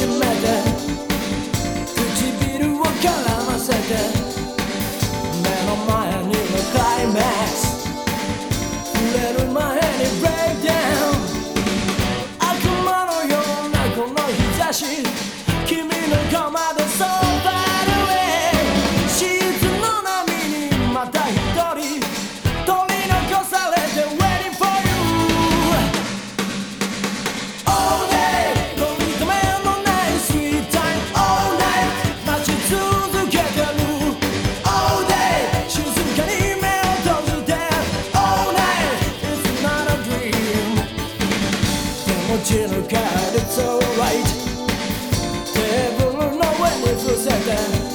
閉めて。唇を絡ませて。目の前 Cat, it's alright. Devil, no, when you present them.